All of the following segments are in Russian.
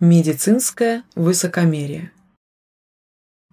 Медицинское высокомерие.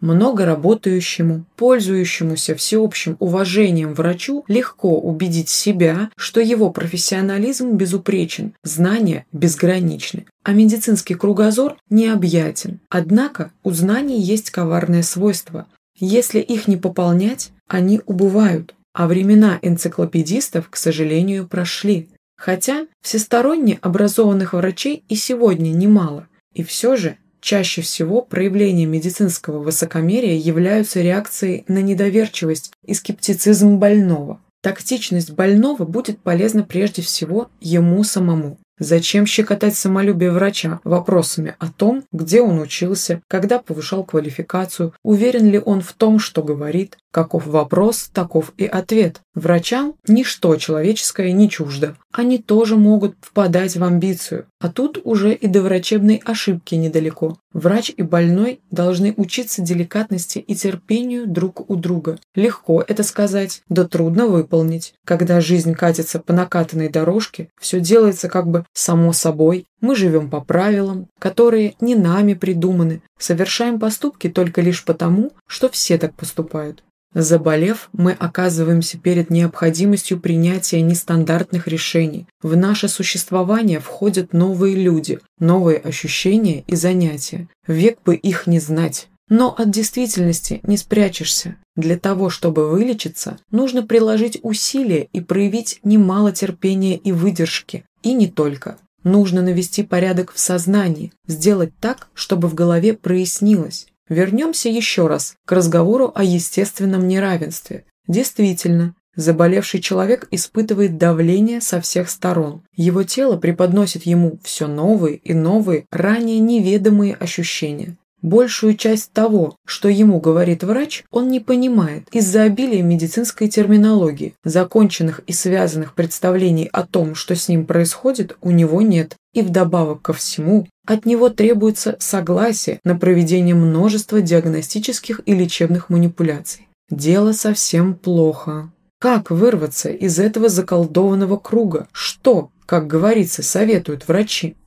Много работающему, пользующемуся всеобщим уважением врачу легко убедить себя, что его профессионализм безупречен, знания безграничны, а медицинский кругозор необъятен. Однако у знаний есть коварное свойство. Если их не пополнять, они убывают, а времена энциклопедистов, к сожалению, прошли. Хотя всесторонне образованных врачей и сегодня немало. И все же, чаще всего проявления медицинского высокомерия являются реакцией на недоверчивость и скептицизм больного. Тактичность больного будет полезна прежде всего ему самому. Зачем щекотать самолюбие врача вопросами о том, где он учился, когда повышал квалификацию, уверен ли он в том, что говорит, каков вопрос, таков и ответ. Врачам ничто человеческое не чуждо. Они тоже могут впадать в амбицию. А тут уже и до врачебной ошибки недалеко. Врач и больной должны учиться деликатности и терпению друг у друга. Легко это сказать, да трудно выполнить. Когда жизнь катится по накатанной дорожке, все делается как бы само собой. Мы живем по правилам, которые не нами придуманы, совершаем поступки только лишь потому, что все так поступают. Заболев, мы оказываемся перед необходимостью принятия нестандартных решений. В наше существование входят новые люди, новые ощущения и занятия. Век бы их не знать. Но от действительности не спрячешься. Для того, чтобы вылечиться, нужно приложить усилия и проявить немало терпения и выдержки. И не только. Нужно навести порядок в сознании, сделать так, чтобы в голове прояснилось. Вернемся еще раз к разговору о естественном неравенстве. Действительно, заболевший человек испытывает давление со всех сторон. Его тело преподносит ему все новые и новые, ранее неведомые ощущения. Большую часть того, что ему говорит врач, он не понимает из-за обилия медицинской терминологии. Законченных и связанных представлений о том, что с ним происходит, у него нет. И вдобавок ко всему, от него требуется согласие на проведение множества диагностических и лечебных манипуляций. Дело совсем плохо. Как вырваться из этого заколдованного круга? Что, как говорится, советуют врачи?